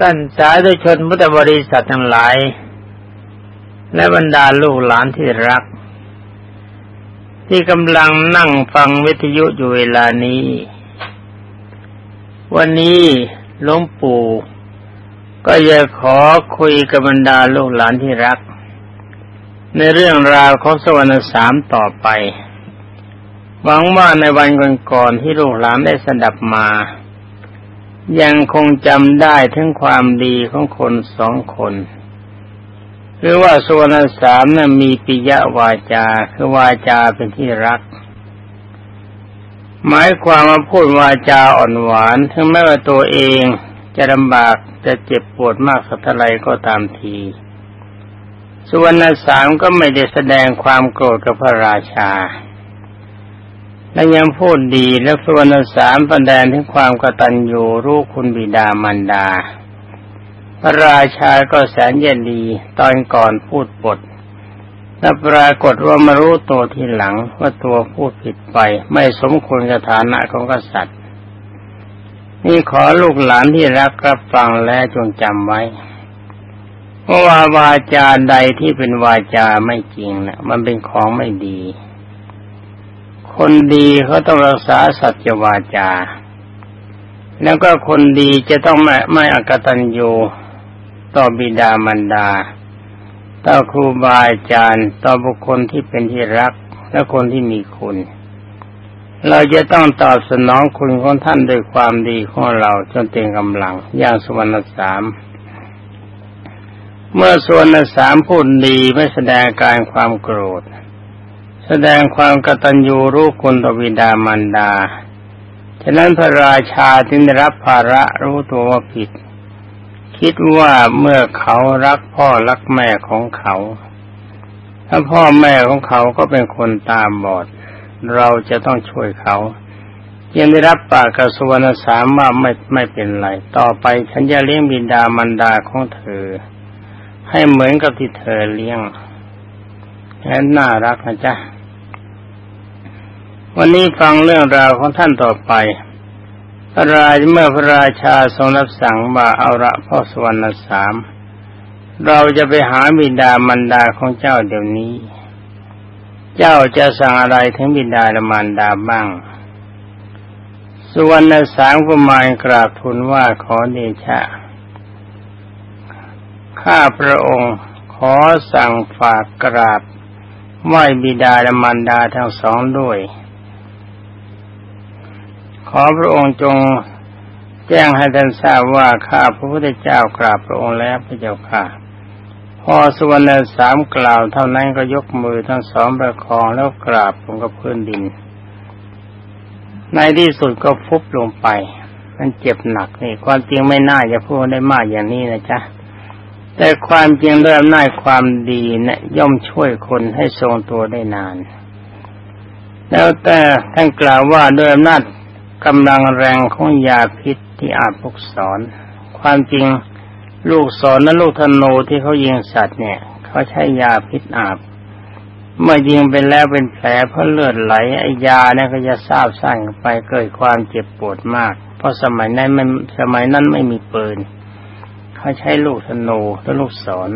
ท่านสาธุชนพุทธบริษัททั้งหลาย และบรรดาลูกหลานที่รัก ที่กำลังนั่งฟังวิทยุอยู่เวลานี้ วันนี้หลวงปู่ ก็จะขอคุยกับบรรดาลูกหลานที่รัก ในเรื่องราวของสวรรค์สามต่อไปหวังว่าในวันก่อนๆที่ลูกหลานได้สดับมา ยังคงจำได้ถึงความดีของคนสองคนคือว่าส่วนสามนั้นมีปิยวาจาคือวาจาเป็นที่รัก หมายความมาพูดวาจาอ่อนหวานถึงแม้ว่าตัวเองจะลำบากจะเจ็บปวดมากสักเท่าไรก็ตามทีส่วนสามก็ไม่ได้แสดงความโกรธกับพระราชา และยังพูดดีและส่วนสามแดงถึงความกตัญญูรู้คุณบิดามารดา พระราชาก็แสนเย็นดีตอนก่อนพูดปดและปรากฏว่ามารู้ตัวทีหลังว่าตัวพูดผิดไป ไม่สมควรกับฐานะของกษัตริย์ นี่ขอลูกหลานที่รักรับฟังและจงจำไว้เพราะว่าวาจาใดที่เป็นวาจาไม่จริงนะมันเป็นของไม่ดี คนดีเขาต้องรักษาสัจวาจา แล้วก็คนดีจะต้องไม่ไม่อกตัญญูต่อบิดามารดา ต่อครูบาอาจารย์ ต่อบุคคลที่เป็นที่รักและคนที่มีคุณ เราจะต้องตอบสนองคุณของท่านด้วยความดีของเราจนเต็มกำลัง อย่างสวรรค์สามเมื่อส่วนสามพูดดีไม่แสดงการความโกรธ แสดงความกตัญญูรู้คุณต่อวิดามารดา ฉะนั้นพระราชาจึงได้รับภาระรู้ตัวว่าผิด คิดว่าเมื่อเขารักพ่อรักแม่ของเขา ถ้าพ่อแม่ของเขาก็เป็นคนตาบอด เราจะต้องช่วยเขา ยังได้รับปากกระสวนสามว่าไม่ไม่เป็นไร ต่อไปฉันจะเลี้ยงบิดามารดาของเธอ ให้เหมือนกับที่เธอเลี้ยงแค่น่ารักนะจ๊ะ วันนี้ฟังเรื่องราวของท่านต่อไปพระราชเมื่อพระราชาทรงรับสั่งว่าเอาละพ่อสวรรค์สาม เราจะไปหาบิดามารดาของเจ้าเดี๋ยวนี้ เจ้าจะสั่งอะไรถึงบิดาและมารดาบ้าง สุวรรณสามกุมารกราบทูลว่าขอเดชะ ข้าพระองค์ขอสั่งฝากกราบไหวบิดาและมารดาทั้งสองด้วย ขอพระองค์จงแจ้งให้ท่านทราบว่าข้าพระพุทธเจ้ากราบพระองค์แล้วพระเจ้าค่ะพอสุวรรณสามกล่าวเท่านั้นก็ยกมือทั้งสองประคองแล้วกราบลงกับพื้นดิน ในที่สุดก็ฟุบลงไป มันเจ็บหนักนี่ความจริงไม่น่าจะพูดได้มากอย่างนี้นะจ๊ะ แต่ความจริงด้วยอำนาจความดีเนะย่อมช่วยคนให้ทรงตัวได้นาน แล้วแต่ท่านกล่าวว่าด้วยอำนาจ กำลังแรงของยาพิษที่อาบพกสอนความจริงลูกศรและลูกธนูที่เขายิงสัตว์เนี่ย เขาใช้ยาพิษอาบ เมื่อยิงไปแล้วเป็นแผลเพราะเลือดไหลไอยาเนี่ยก็จะทราบสั้นไปเกิดความเจ็บปวดมาก เพราะสมัยนั้นไมันสมัยนั้นไม่มีปืน เขาใช้ลูกธนูและลูกศร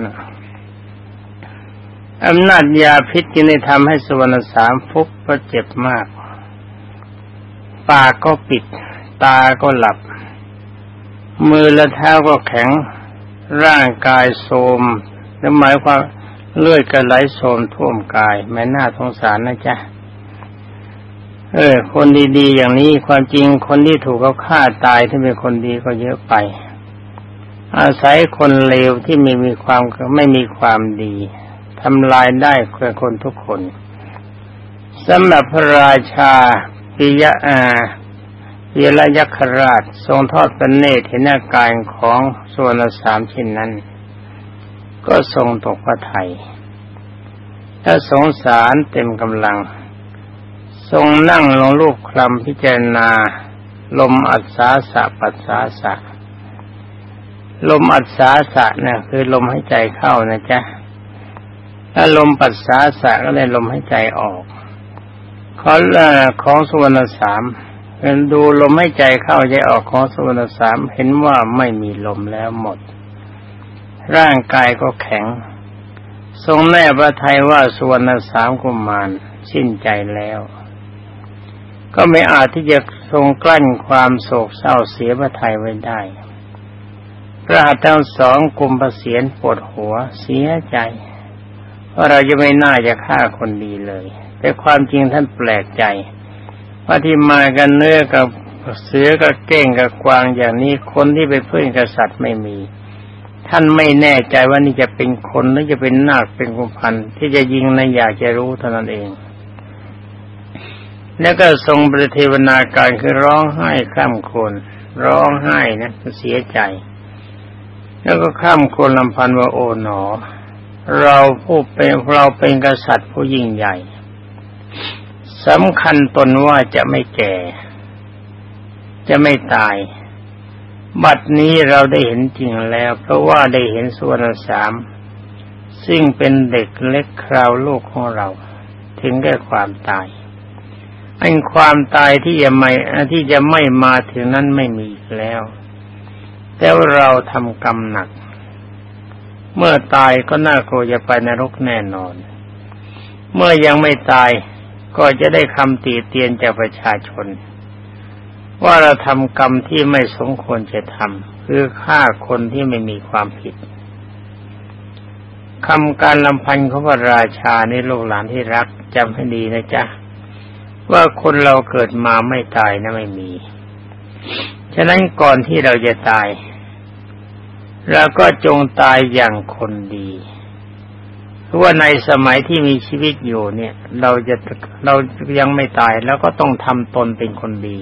อำนาจยาพิษจึงได้ทำให้สวรรณสามฟุบเพราะเจ็บมาก ปากก็ปิด ตาก็หลับ มือและเท้าก็แข็ง ร่างกายโทมนั่นหมายความเลือดกระไหลโทมท่วมกาย แม่น่าสงสารนะจ๊ะ เออ คนดีๆอย่างนี้ความจริงคนที่ถูกเขาฆ่าตายที่เป็นคนดีก็เยอะไป อาศัยคนเลวที่ไม่มีความไม่มีความดีทำลายได้คนทุกคนสำหรับพระราชา ปิยะอาปิยะยักษราชทรงทอดพระเนตรเห็นอาการของส่วนสามชิ้นนั้น ก็ทรงตกพระไทยถ้าสงสารเต็มกำลัง ทรงนั่งลงรูปคลำพิจารณา ลมอัศาสะปัสสาสะ ลมอัศาสะเนี่ยคือลมหายใจเข้านะจ๊ะถ้าลมปัสสาสะก็เลยลมหายใจออก ขอของสุวรรณสามเห็นดูลมให้ใจเข้าใจออกของสุวรรณสามเห็นว่าไม่มีลมแล้วหมด ร่างกายก็แข็ง ทรงแน่พระทัยว่าสุวรรณสามกุมารสิ้นใจแล้ว ก็ไม่อาจที่จะทรงกลั้นความโศกเศร้าเสียพระทัยไว้ได้ พระหัตถ์ทั้งสองกุมประเสียนปวดหัวเสียใจว่าเราจะไม่น่าจะฆ่าคนดีเลย แต่ความจริงท่านแปลกใจว่าที่มากันเนื้อกับเสือกับเก้งกับกวางอย่างนี้คนที่ไปเพื่อนกษัตริย์ไม่มี ท่านไม่แน่ใจว่านี่จะเป็นคนหรือจะเป็นนาคเป็นกุมพันที่จะยิงในอยากจะรู้เท่านั้นเอง แล้วก็ทรงประเทวนาการคือร้องไห้ข้ามคนร้องไห้นะเสียใจ แล้วก็ข้ามคนลำพันว่าโอ๋หนอ เราผู้เป็นเราเป็นกษัตริย์ผู้ยิ่งใหญ่ สำคัญตนว่าจะไม่แก่ จะไม่ตาย บัดนี้เราได้เห็นจริงแล้ว เพราะว่าได้เห็นส่วนสาม ซึ่งเป็นเด็กเล็กคราวโลกของเรา ถึงแก่ความตายอันความตายที่จะไม่ที่จะไม่มาถึงนั้นไม่มีอีกแล้ว แต่เราทำกรรมหนัก เมื่อตายก็น่ากลัวจะไปนรกแน่นอน เมื่อยังไม่ตาย ก็จะได้คำตีเตียนจากประชาชน ว่าเราทำกรรมที่ไม่สมควรจะทำคือฆ่าคนที่ไม่มีความผิดคำการลำพันของพระราชาในโลกหลานที่รักจำให้ดีนะจ๊ะ ว่าคนเราเกิดมาไม่ตายนะไม่มี ฉะนั้นก่อนที่เราจะตายเราก็จงตายอย่างคนดี เพราะว่าในสมัยที่มีชีวิตอยู่เนี่ย เราจะเรายังไม่ตายแล้วก็ต้องทำตนเป็นคนดี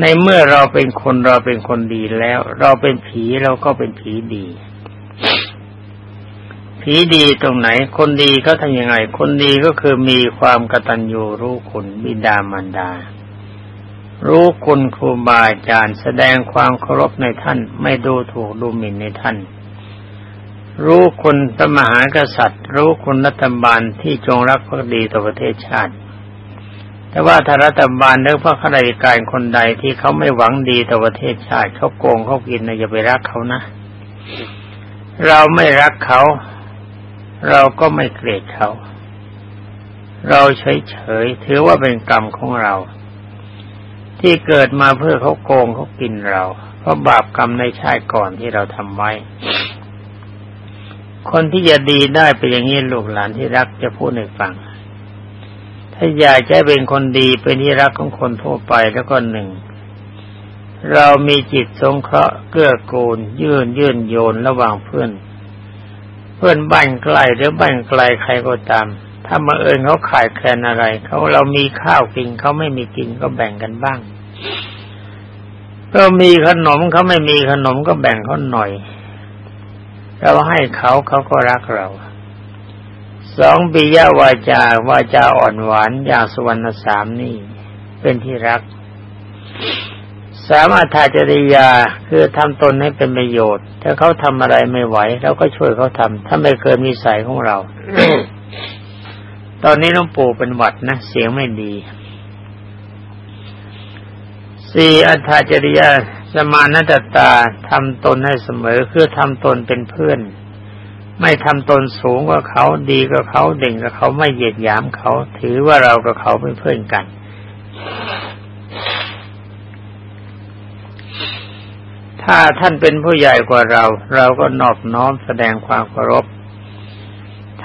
ในเมื่อเราเป็นคนเราเป็นคนดีแล้ว เราเป็นผีเราก็เป็นผีดี ผีดีตรงไหน คนดีเขาทำยังไง คนดีก็คือมีความกตัญญูรู้คุณบิดามารดารู้คุณครูบาอาจารย์แสดงความเคารพในท่าน ไม่ดูถูกดูหมิ่นในท่าน รู้คุณพระมหากษัตริย์ รู้คุณรัฐบาลที่จงรักภักดีต่อประเทศชาติ แต่ว่าถ้ารัฐบาลหรือพระข้าราชการคนใดที่เขาไม่หวังดีต่อประเทศชาติเขาโกงเขากินนะอย่าไปรักเขานะ เราไม่รักเขา เราก็ไม่เกลียดเขา เราเฉยๆถือว่าเป็นกรรมของเรา ที่เกิดมาเพื่อเขาโกงเขากินเรา เพราะบาปกรรมในชาติก่อนที่เราทำไว้ คนที่จะดีได้เป็นอย่างนี้ลูกหลานที่รักจะพูดในฟัง ถ้าอยากจะเป็นคนดีเป็นที่รักของคนทั่วไปแล้วก็หนึ่ง เรามีจิตสงเคราะห์เกื้อกูล ยื่นยื่นโยนระหว่างเพื่อน เพื่อนบ้านใกล้หรือบ้านไกลใครก็ตาม ถ้ามาเอิญเขาขายแคลนอะไร เขาเรามีข้าวกินเขาไม่มีกินก็แบ่งกันบ้างก็มีขนมเขาไม่มีขนมก็แบ่งเขาหน่อย เราให้เขาเขาก็รักเราสองปิยวาจาวาจาอ่อนหวานอย่างสุวรรณสามนี่เป็นที่รัก สามอัธาจริยาคือทำตนให้เป็นประโยชน์ ถ้าเขาทำอะไรไม่ไหวเราก็ช่วยเขาทำถ้าไม่เคยมีสายของเรา ตอนนี้หลวงปู่เป็นหวัดนะ เสียงไม่ดี สี่อัธจริยาสมานตตาทำตนให้เสมอคือทำตนเป็นเพื่อน ไม่ทำตนสูงกว่าเขาดีกว่าเขาเด่งกว่าเขาไม่เหยียดหยามเขา ถือว่าเรากับเขาเป็นเพื่อนกัน ถ้าท่านเป็นผู้ใหญ่กว่าเรา เราก็นอบน้อมแสดงความเคารพ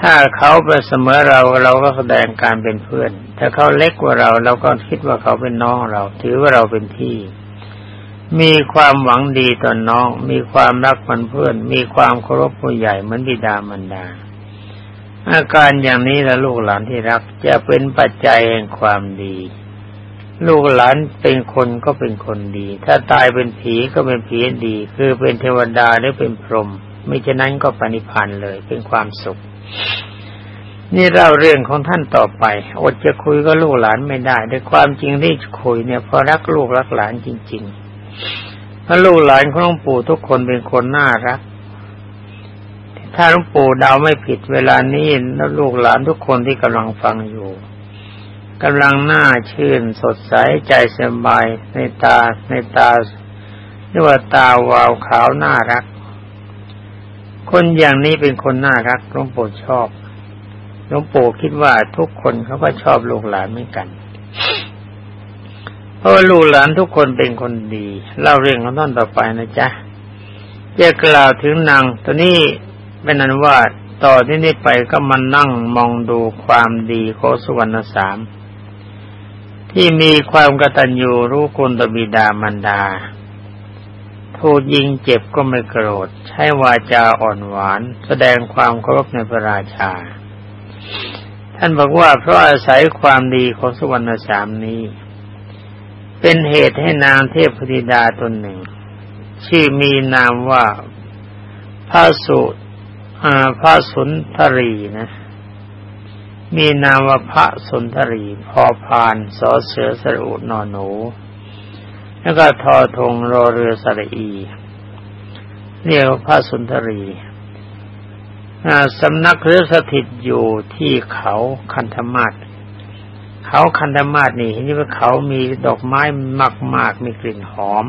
ถ้าเขาเป็นเสมอเราเราก็แสดงการเป็นเพื่อน ถ้าเขาเล็กกว่าเราเราก็คิดว่าเขาเป็นน้องเรา ถือว่าเราเป็นพี่ มีความหวังดีต่อนน้อง มีความรักมันเพื่อน มีความเคารพผู้ใหญ่เหมือนบิดามารดา อาการอย่างนี้ละลูกหลานที่รักจะเป็นปัจจัยแห่งความดี ลูกหลานเป็นคนก็เป็นคนดี ถ้าตายเป็นผีก็เป็นผีดี คือเป็นเทวดาหรือเป็นพรหมไม่ฉะนั้นก็ปณิพันธ์เลยเป็นความสุข นี่เล่าเรื่องของท่านต่อไป อดจะคุยก็ลูกหลานไม่ได้ด้วยความจริงที่คุยเนี่ยเพราะรักลูกรักหลานจริง ๆ เพราะลูกหลานของหลวงปู่ทุกคนเป็นคนน่ารัก ถ้าหลวงปู่เดาไม่ผิดเวลานี้แล้วลูกหลานทุกคนที่กำลังฟังอยู่กำลังหน้าชื่นสดใสใจสบายในตาในตาเรียกว่าตาวาวขาวน่ารัก คนอย่างนี้เป็นคนน่ารักหลวงปู่ชอบหลวงปู่คิดว่าทุกคนเขาก็ชอบลูกหลานเหมือนกัน เพราะว่าลูกหลานทุกคนเป็นคนดี เล่าเรื่องของท่านต่อไปนะจ๊ะจะกล่าวถึงนางตัวนี้เป็นนั้นว่าต่อที่นี้ไปก็มานั่งมองดูความดีของสุวรรณสาม ที่มีความกตัญญูรู้คุณตบิดามารดา ถูกยิงเจ็บก็ไม่โกรธ ใช้วาจาอ่อนหวาน แสดงความเคารพในพระราชา ท่านบอกว่าเพราะอาศัยความดีของสุวรรณสามนี้ เป็นเหตุให้นางเทพธิดาตนหนึ่ง ชื่อมีนามว่าพระสุพระสุนทรีนะ มีนามว่าพระสุนทรี พอพานสอเสือสรุนอนหนู แล้วก็ทอทงรอเรือสระอีเรียกพระสุนทรีสำนักเรือสถิตอยู่ที่เขาคันธมาศเขาคันธมาศนี่เห็นว่าเขามีดอกไม้มากๆมีกลิ่นหอม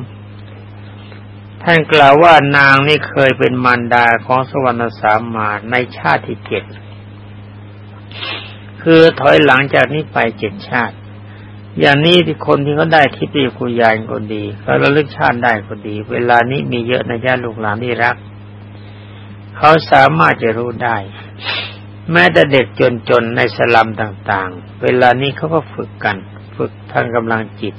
ท่านกล่าวว่านางนี่เคยเป็นมารดาของสวรรณสามมาในชาติที่เจ็ดคือถอยหลังจากนี้ไปเจ็ดชาติ อย่างนี้ที่คนที่เขาได้ทิพย์กุญาณก็ดีเขาระลึกชาติได้ก็ดี เวลานี้มีเยอะในญาติลูกหลานที่รัก เขาสามารถจะรู้ได้ แม้แต่เด็กจนๆในสลัมต่างๆ เวลานี้เขาก็ฝึกกัน ฝึกทางกำลังจิต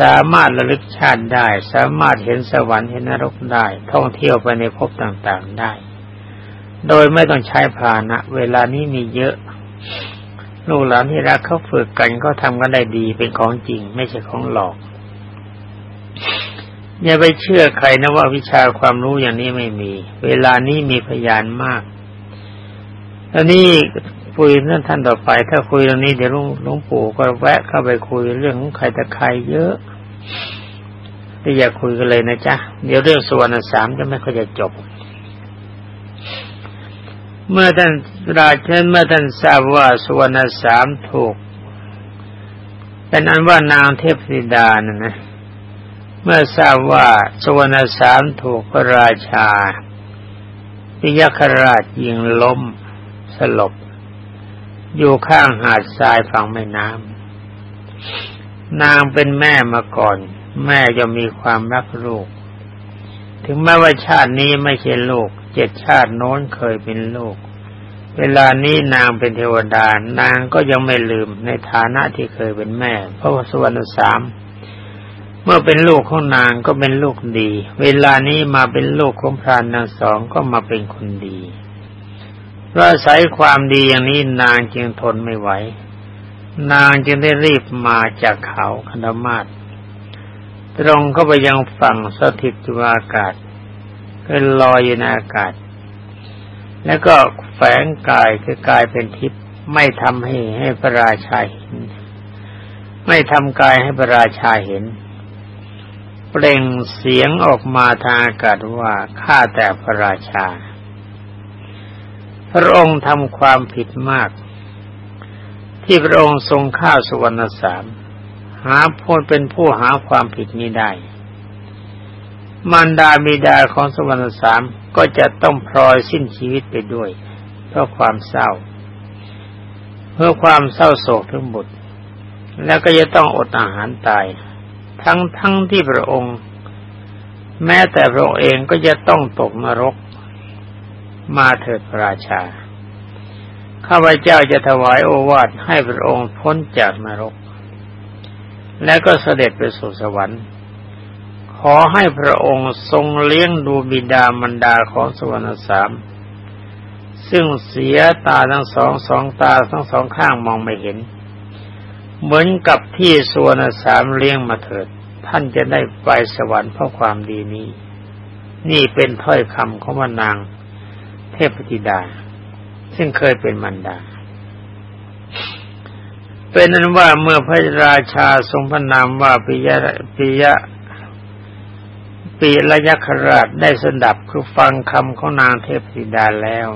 สามารถระลึกชาติได้ สามารถเห็นสวรรค์เห็นนรกได้ ท่องเที่ยวไปในภพต่างๆได้ โดยไม่ต้องใช้พานะ เวลานี้มีเยอะ ลูกหลานที่รักเขาฝึกกันก็ทำกันได้ดีเป็นของจริง ไม่ใช่ของหลอก อย่าไปเชื่อใครนะว่าวิชาความรู้อย่างนี้ไม่มี เวลานี้มีพยานมากอันนี้คุยเรื่องท่านต่อไป ถ้าคุยเรื่องนี้เดี๋ยวหลวงปู่ก็แวะเข้าไปคุยเรื่องของใครแต่ใครเยอะที่อย่าคุยกันเลยนะจ๊ะ เดี๋ยวเรื่องส่วรรค์สามจะไม่ค่อยจะจบ เมื่อท่านราชเมื่อท่านทราบว่าสุวรรณสามถูก เป็นอันว่านางเทพธิดานะนะเมื่อทราบว่าสุวรรณสามถูกพระราชาพิยคราชยิงล้มสลบ อยู่ข้างหาดทรายฝั่งแม่น้ำนางเป็นแม่มาก่อน แม่จะมีความรักลูก ถึงแม้ว่าชาตินี้ไม่ใช่ลูก เจ็ดชาติโน้นเคยเป็นลูกเวลานี้นางเป็นเทวดา นางก็ยังไม่ลืมในฐานะที่เคยเป็นแม่ เพราะว่าสวรรค์สามเมื่อเป็นลูกของนางก็เป็นลูกดี เวลานี้มาเป็นลูกของพรานนางสองก็มาเป็นคนดีเพราะอาศัยความดีอย่างนี้นางจึงทนไม่ไหว นางจึงได้รีบมาจากเขาคณมาศตรงเข้าไปยังฝั่งสถิตจุอากาศ ก็ลอยอยู่ในอากาศ แล้วก็แฝงกายคือกายเป็นทิพย์ไม่ทำให้ให้พระราชาเห็น ไม่ทำกายให้พระราชาเห็น เปล่งเสียงออกมาทางอากาศว่าข้าแต่พระราชา พระองค์ทำความผิดมาก ที่พระองค์ทรงข้าสุวรรณสามหาพูดเป็นผู้หาความผิดนี้ได้ มารดาบิดาของสวรรค์สามก็จะต้องพลอยสิ้นชีวิตไปด้วย เพราะความเศร้า เพื่อความเศร้าโศกทั้งหมดแล้วก็จะต้องอดอาหารตาย ทั้งทั้งที่พระองค์ แม้แต่พระองค์เองก็จะต้องตกนรก มาเถิดพระราชา ข้าพเจ้าจะถวายโอวาทให้พระองค์พ้นจากนรก และก็เสด็จไปสู่สวรรค์ ขอให้พระองค์ทรงเลี้ยงดูบิดามารดาของสวรรค์สาม ซึ่งเสียตาทั้งสองสองตาทั้งสองข้างมองไม่เห็น เหมือนกับที่สวรรค์สามเลี้ยงมาเถิด ท่านจะได้ไปสวรรค์เพราะความดีนี้ นี่เป็นถ้อยคำของวานางเทพธิดา ซึ่งเคยเป็นมารดาเป็นนั้นว่าเมื่อพระราชาทรงพระนามว่าปิยะปิยะ ปีละยักษราชได้สดับคือฟังคำของนางเทพธิดาแล้ว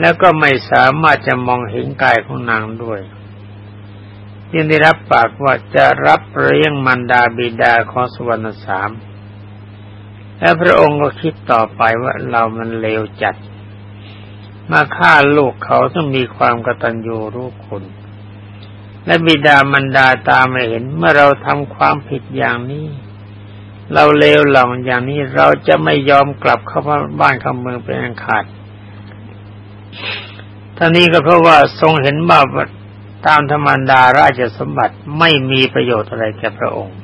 แล้วก็ไม่สามารถจะมองเห็นกายของนางด้วยจึงได้รับปากว่าจะรับเลี้ยงมันดาบิดาของสวรรณสาม และพระองค์ก็คิดต่อไปว่าเรามันเลวจัด มาฆ่าลูกเขาต้องมีความกตัญญูรู้คุณ และบิดามันดาตาไม่เห็นเมื่อเราทำความผิดอย่างนี้ เราเลวหลองอย่างนี้เราจะไม่ยอมกลับเข้าบ้านเข้าเมืองเป็นอันขาดท่านี้ก็เพราะว่าทรงเห็นว่าตามธรรมดาราชสมบัติไม่มีประโยชน์อะไรแก่พระองค์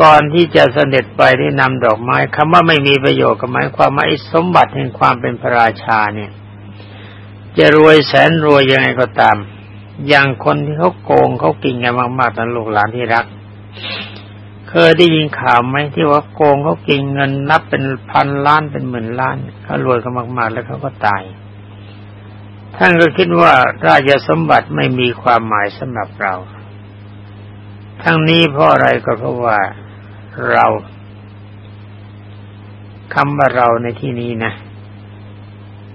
ก่อนที่จะเสด็จไปได้นำดอกไม้คำว่าไม่มีประโยชน์ก็หมายความว่าสมบัติแห่งความเป็นพระราชาเนี่ย จะรวยแสนรวยยังไงก็ตาม อย่างคนที่เขาโกงเขากินกันมากๆนั้นลูกหลานที่รัก เคยได้ยินข่าวไหมที่ว่าโกงเขากินเงินนับเป็นพันล้านเป็นหมื่นล้านเขารวยกันมาก ๆ แล้วเขาก็ตาย ท่านก็คิดว่าราชสมบัติไม่มีความหมายสำหรับเรา ทั้งนี้เพราะอะไรก็เพราะว่าเราคำว่าเราในที่นี้นะ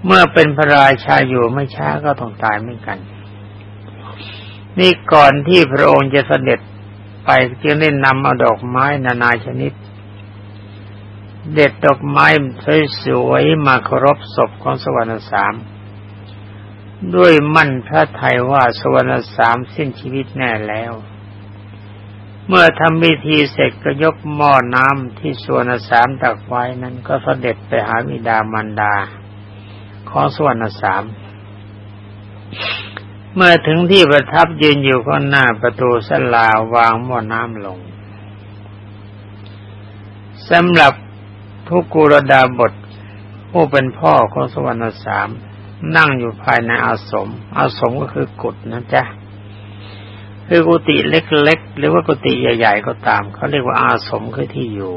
เมื่อเป็นพระราชาอยู่ไม่ช้าก็ต้องตายเหมือนกัน นี่ก่อนที่พระองค์จะเสด็จ ไปจึงได้นำเอาดอกไม้นานาชนิด เด็ดดอกไม้สวยๆมาเคารพศพของสวรรค์สาม ด้วยมั่นพระไทยว่าสวรรค์สามสิ้นชีวิตแน่แล้ว เมื่อทำพิธีเสร็จก็ยกหม้อน้ำที่สวรรค์สามตักไว้นั้นก็เสด็จไปหามิดามันดา ของสวรรค์สาม เมื่อถึงที่ประทับยืนอยู่ข้างหน้าประตูสลาวางหม้อน้ำลงสำหรับทุกกุรดาบทผู้เป็นพ่อของสวรรคสามนั่งอยู่ภายในอาสม อาสมก็คือกุฏนะจ๊ะ คือกุฏิเล็กๆ หรือว่ากุฏิใหญ่ ๆ ก็ตาม เขาเรียกว่าอาสมคือที่อยู่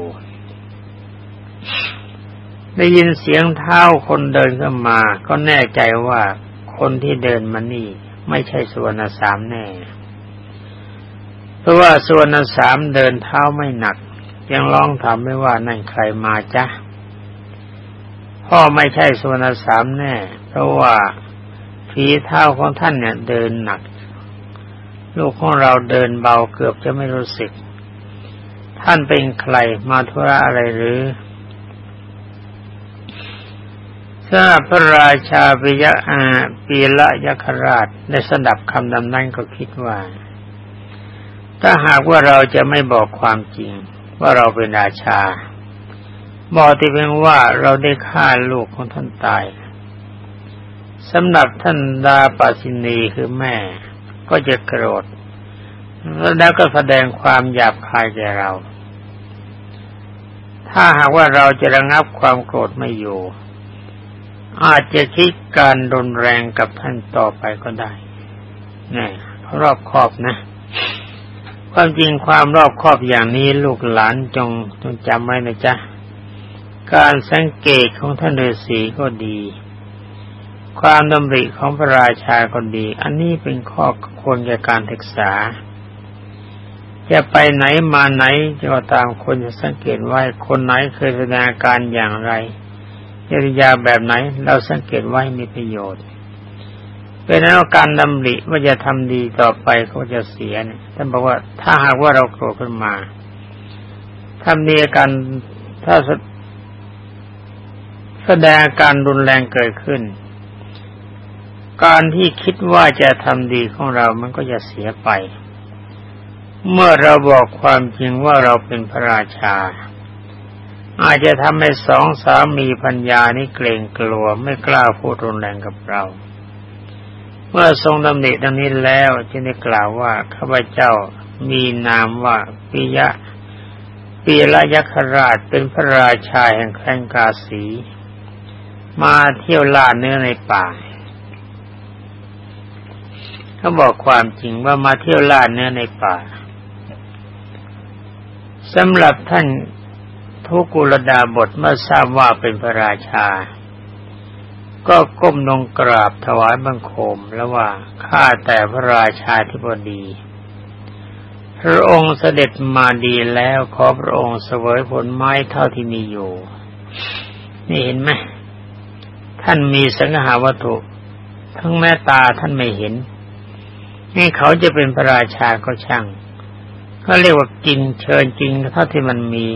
ได้ยินเสียงเท้าคนเดินเข้ามา ก็แน่ใจว่าคนที่เดินมานี่ ไม่ใช่สุวนสามแน่ เพราะว่าสุวนสามเดินเท้าไม่หนัก ยังร้องถามไม่ว่านั่นใครมาจ๊ะพ่อไม่ใช่สุวนสามแน่ เพราะว่าฝีเท้าของท่านเนี่ยเดินหนัก ลูกของเราเดินเบาเกือบจะไม่รู้สึก ท่านเป็นใครมาธุระอะไรหรือ ทราบพระราชาปิยะอาปีละยคราชได้สดับคำดำนั้นก็คิดว่า ถ้าหากว่าเราจะไม่บอกความจริง ว่าเราเป็นราชา บอกที่เพียงว่าเราได้ฆ่าลูกของท่านตายสำหรับท่านดาปาสินีคือแม่ ก็จะโกรธ แล้วก็แสดงความหยาบคายแก่เรา ถ้าหากว่าเราจะระงับความโกรธไม่อยู่ อาจจะคิดการรุนแรงกับท่านต่อไปก็ได้นี่รอบคอบนะ ความจริงความรอบคอบอย่างนี้ลูกหลานจงจงจำไว้นะจ๊ะ การสังเกตของท่านฤาษีก็ดี ความดำริของพระราชาคนดี อันนี้เป็นข้อควรแก่การศึกษา จะไปไหนมาไหนจะตามคนจะสังเกตไว้คนไหนเคยแสดงการอย่างไร จริยาแบบไหน เราสังเกตไว้มีประโยชน์เป็นนั้นการดำริว่าจะทำดีต่อไปเขาจะเสียเนี่ยท่านบอกว่าถ้าหากว่าเราโกรธขึ้นมาทำดีกันถ้าแสดงการรุนแรงเกิดขึ้น การที่คิดว่าจะทำดีของเรามันก็จะเสียไป เมื่อเราบอกความจริงว่าเราเป็นพระราชา อาจจะทำให้สองสามีพัญญานี้เกรงกลัวไม่กล้าพูดรุนแรงกับเรา เมื่อทรงดำเนินดังนี้แล้วจึงได้กล่าวว่าข้าพเจ้ามีนามว่าปิยะปีละยัคราชเป็นพระราชาแห่งแคว้นกาสี มาเที่ยวล่าเนื้อในป่าเขาบอกความจริงว่ามาเที่ยวล่าเนื้อในป่าสำหรับท่าน ทุกุลดาบทเมื่อทราบว่าเป็นพระราชา ก็ก้มลงกราบถวายบังคมแล้วว่าข้าแต่พระราชาธิบดี พระองค์เสด็จมาดีแล้วขอพระองค์เสวยผลไม้เท่าที่มีอยู่ นี่เห็นไหมท่านมีสังหาวัตถุ ทั้งแม่ตาท่านไม่เห็น นี่เขาจะเป็นพระราชาก็ช่าง ก็เรียกว่ากินเชิญกินเท่าที่มันมี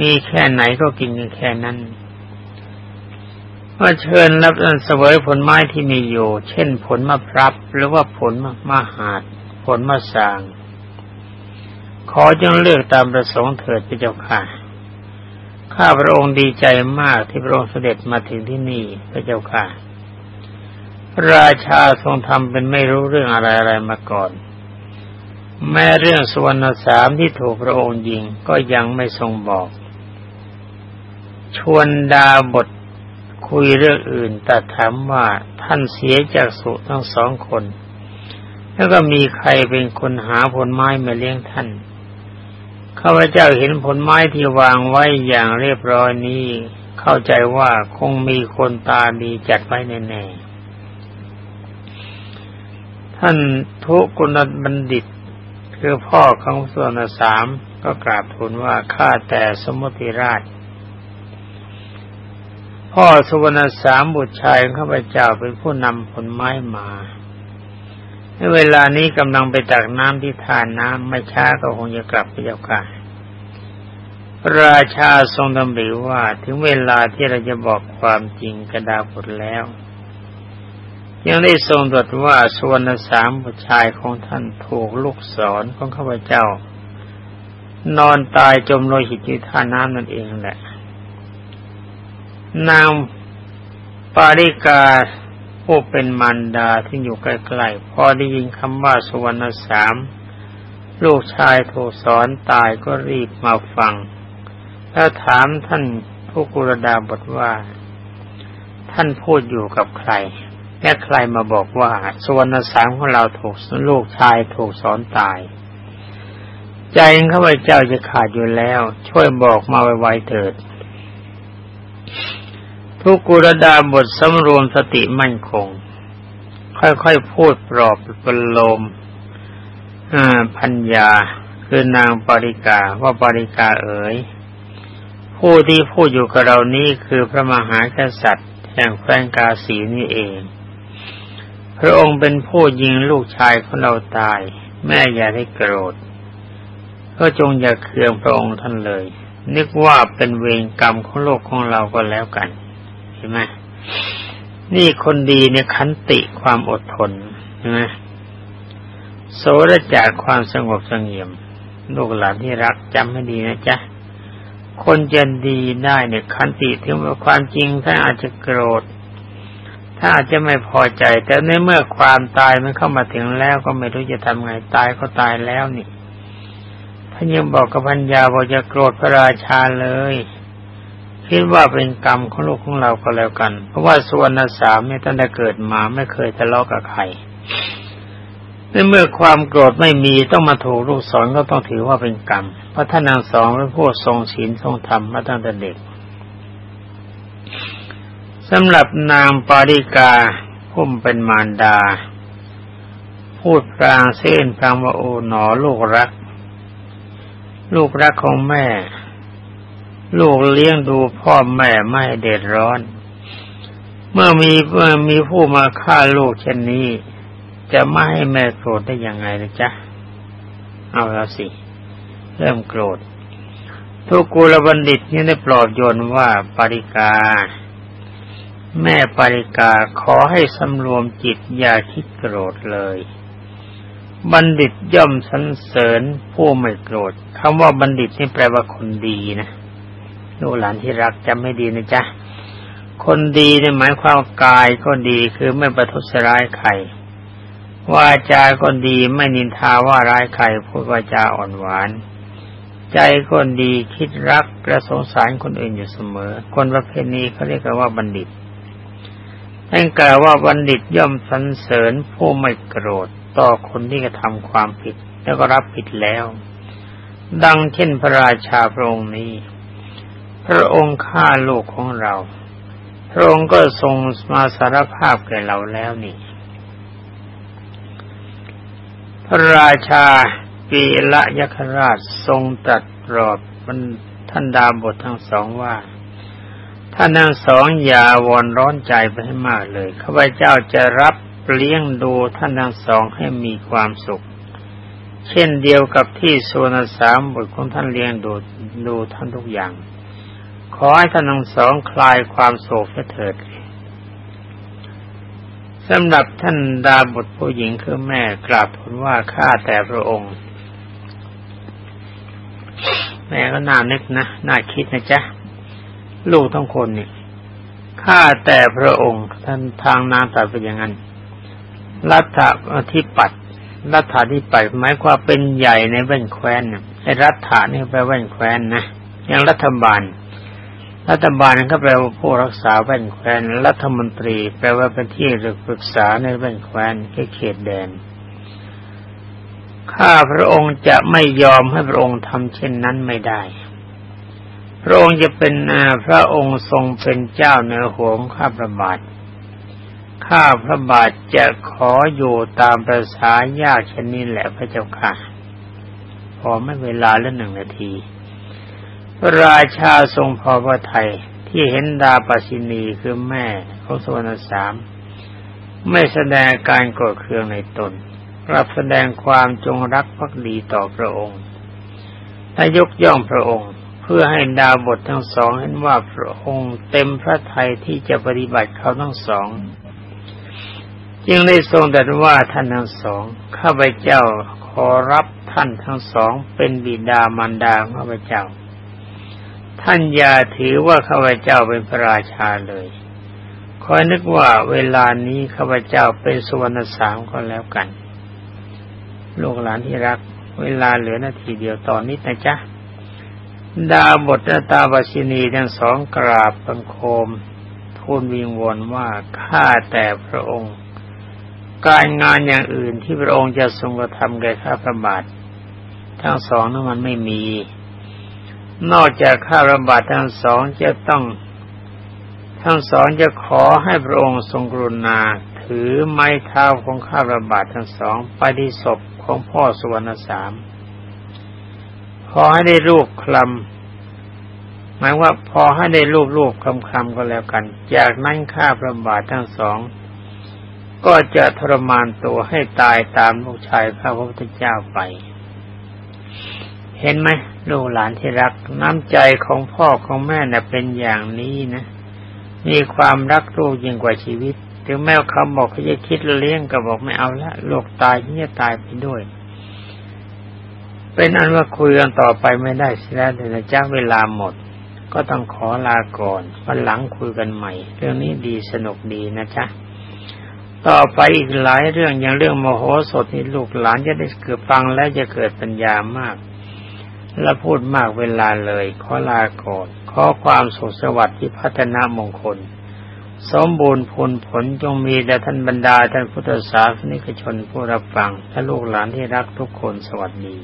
มีแค่ไหนก็กินกันแค่นั้นว่าเชิญรับเสวยผลไม้ที่มีอยู่ เช่นผลมะพร้าวหรือว่าผลมะหาด ผลมะสาง ขอจงเลือกตามประสงค์เถิดพระเจ้าค่ะ ข้าพระองค์ดีใจมากที่พระองค์เสด็จมาถึงที่นี่พระเจ้าค่ะ ราชาทรงทำเป็นไม่รู้เรื่องอะไรอะไรมาก่อน แม้เรื่องสวรรณสามที่ถูกพระองค์ยิงก็ยังไม่ทรงบอก ชวนดาบทคุยเรื่องอื่น แต่ถามว่าท่านเสียจากสุทั้งสองคน แล้วก็มีใครเป็นคนหาผลไม้มาเลี้ยงท่านข้าพเจ้าเห็นผลไม้ที่วางไว้อย่างเรียบร้อยนี้ เข้าใจว่าคงมีคนตาดีจัดไว้แน่ๆท่านทุกุณบัณฑิต คือพ่อของส่วนสามก็กราบทูลว่าข้าแต่สมุติราช พ่อสุวรรณสามบุตรชายข้าพเจ้าเป็นผู้นำผลไม้มาในเวลานี้กำลังไปตักน้ำที่ทานน้ำไม่ช้าก็คงจะกลับไปเจ้าค่ะราชาทรงดำริว่าถึงเวลาที่เราจะบอกความจริงกระดาบทแล้ว ยังได้ทรงตรัสว่าสุวรรณสามบุตรชายของท่านถูกลูกศรของข้าพเจ้า นอนตายจมโลหิตที่ท่าน้ำนั่นเองแหละ นางปาริกาผู้เป็นมันดาที่อยู่ใกล้ๆพอได้ยินคำว่าสุวรรณสามลูกชายถูกสอนตายก็รีบมาฟัง แล้วถามท่านผู้กุรดาบทว่า ท่านพูดอยู่กับใคร และใครมาบอกว่าสุวรรณสามของเราถูกลูกชายถูกสอนตาย ใจข้าพเจ้าจะขาดอยู่แล้ว ช่วยบอกมาไวๆเถิด ทุกกุรดาบทสำรวมสติมั่นคง ค่อยๆพูดปลอบประโลมพัญญาคือนางปริกาว่าปริกาเอ๋ยผู้ที่พูดอยู่กับเรานี้คือพระมหากษัตริย์แห่งแคว้นกาสีนี่เอง พระองค์เป็นผู้ยิงลูกชายของเราตาย แม่อย่าได้โกรธ ก็จงอย่าเคืองพระองค์ท่านเลย นึกว่าเป็นเวรกรรมของโลกของเราก็แล้วกัน ช่ไหมนี่คนดีเนี่ยขันติความอดทนใช่ไหมโสรจากความสงบสงเงียมลูกหลานที่รักจำให้ดีนะจ๊ะคนจะดีได้เนี่ยขันติถึงว่าความจริงถ้าอาจจะโกรธ ถ้าอาจจะไม่พอใจ แต่ในเมื่อความตายมันเข้ามาถึงแล้วก็ไม่รู้จะทำไงตายก็ตายแล้วนี่ท่านยังบอกกับพัญญาบอกจะโกรธพระราชาเลย คิดว่าเป็นกรรมของลูกของเราก็แล้วกัน เพราะว่าส่วนนสามเนี่ยตั้งแต่เกิดมาไม่เคยทะเลาะกับใครในเมื่อความโกรธไม่มีต้องมาถูกลูกสอนก็ต้องถือว่าเป็นกรรมเพราะท่านนางสองเป็นผู้ทรงศีลทรงธรรมมาตั้งแต่เด็กสำหรับนางปาริกาพุ่มเป็นมารดา พูดพรางเส้นพรางว่าโอ๋หนอลูกรัก ลูกรักของแม่ ลูกเลี้ยงดูพ่อแม่ไม่เดือดร้อน เมื่อมีเมื่อมีผู้มาฆ่าลูกเช่นนี้ จะไม่ให้แม่โกรธได้ยังไงนะจ๊ะ เอาแล้วสิ เริ่มโกรธ ทุกกุลบัณฑิตนี่ได้ปลอบโยนว่าปริกา แม่ปริกาขอให้สำรวมจิตอย่าคิดโกรธเลย บัณฑิตย่อมสรรเสริญผู้ไม่โกรธคำว่าบัณฑิตนี่แปลว่าคนดีนะ ลูกหลานที่รักจำไม่ดีนะจ๊ะ คนดีในหมายความกายก็ดีคือไม่ประทุษร้ายใครวาจาก็ดีไม่นินทาว่าร้ายใครพูดวาจาอ่อนหวาน ใจก็ดีคิดรักและสงสารคนอื่นอยู่เสมอ คนประเภทนี้เขาเรียกว่าบัณฑิตท่านกล่าวว่าบัณฑิตย่อมสรรเสริญผู้ไม่โกรธต่อคนที่กระทำความผิด แล้วก็รับผิดแล้ว ดังเช่นพระราชาพระองค์นี้ พระองค์ฆ่าลูกของเรา พระองค์ก็ทรงมาสารภาพแก่เราแล้วนี่พระราชาปีละยคราชทรงตรัสปลอบมันท่านดาบททั้งสองว่าท่านทั้งสองอย่าวอนร้อนใจไปให้มากเลยข้าพเจ้าจะรับเลี้ยงดูท่านทั้งสองให้มีความสุข เช่นเดียวกับที่สุวรรสามบุตรของท่านเลี้ยงดูดูท่านทุกอย่าง ขอให้ท่านทั้งสองคลายความโศกเถิดสำหรับท่านดาบุตรผู้หญิงคือแม่กราบทูลว่าข้าแต่พระองค์ แม่ก็น่านึกนะน่าคิดนะจ๊ะ ลูกทั้งคนเนี่ยข้าแต่พระองค์ท่านทางนามตัดเป็นอย่างนั้นรัฐที่ปัดรัฐาที่ปัดหมายความเป็นใหญ่ในแว่นแคว้นไอ้รัฐานี่แปลแว่นแคว้นนะอย่างรัฐบาล รัฐบาลก็แปลว่าผู้รักษาแว่นแคว้นรัฐมนตรีแปลว่าเป็นที่ปรึกษาในแว่นแคว้นเขตแดนข้าพระองค์จะไม่ยอมให้พระองค์ทำเช่นนั้นไม่ได้ พระองค์จะเป็นพระองค์ทรงเป็นเจ้าเนื้อหัวของข้าพระบาท ข้าพระบาทจะขออยู่ตามประษายากชนนี้แหละพระเจ้าค่ะ พอไม่เวลาละหนึ่งนาที ราชาทรงพอพระไทยที่เห็นดาปสินีคือแม่ของสวรรสาม ไม่แสดงการโกรธเคืองในตนรับแสดงความจงรักภักดีต่อพระองค์ถ้ายกย่องพระองค์เพื่อให้ดาวบททั้งสองเห็นว่าพระองค์เต็มพระทัยที่จะปฏิบัติเขาทั้งสอง จึงได้ทรงตรัสว่าท่านทั้งสองข้าพเจ้าขอรับท่านทั้งสองเป็นบิดามารดาข้าพเจ้า ท่านอย่าถือว่าข้าพเจ้าเป็นพระราชาเลยคอยนึกว่าเวลานี้ข้าพเจ้าเป็นสุวรรณสามก็แล้วกัน ลูกหลานที่รัก เวลาเหลือนาทีเดียวตอนนี้นะจ๊ะ ดาบทตาบาชินีทั้งสองกราบบังคม ทูลวิงวอนว่าข้าแต่พระองค์ การงานอย่างอื่นที่พระองค์จะทรงกระทำแก่ข้าพระบาททั้งสองนั้นมันไม่มี นอกจากข้าระบาดทั้งสองจะต้อง ทั้งสองจะขอให้พระองค์ทรงกรุณา ถือไม้เท้าของข้าระบาดทั้งสองไปที่ศพของพ่อสุวรรณสามขอให้ได้รูปคลำหมายว่าพอให้ได้รูปรูปคำคำก็แล้วกัน จากนั้นข้าพระบาททั้งสอง ก็จะทรมานตัวให้ตายตามลูกชายพระพุทธเจ้าไป เห็นไหมลูกหลานที่รักน้ำใจของพ่อของแม่น่ะเป็นอย่างนี้นะมีความรักลูกยิ่งกว่าชีวิต ถึงแม้เขาบอกเขาจะคิดเลี้ยงก็บอกไม่เอาละลูกตายที่จะตายไปด้วย เป็นอันว่าคุยกันต่อไปไม่ได้สิแล้วแต่จ้าเวลาหมด ก็ต้องขอลาก่อนวันหลังคุยกันใหม่ เรื่องนี้ดีสนุกดีนะจ๊ะต่อไปอีกหลายเรื่องอย่างเรื่องโมโหสดที่ลูกหลานจะได้เกิดฟังแล้วจะเกิดปัญญามาก และพูดมากเวลาเลย ขอลาก่อนขอความสุขสวัสดิ์ที่พัฒนามงคล สมบูรณ์ผลผลจงมีแด่ท่านบรรดาท่านพุทธศาสนิกชนผู้รับฟังและลูกหลานที่รักทุกคนสวัสดี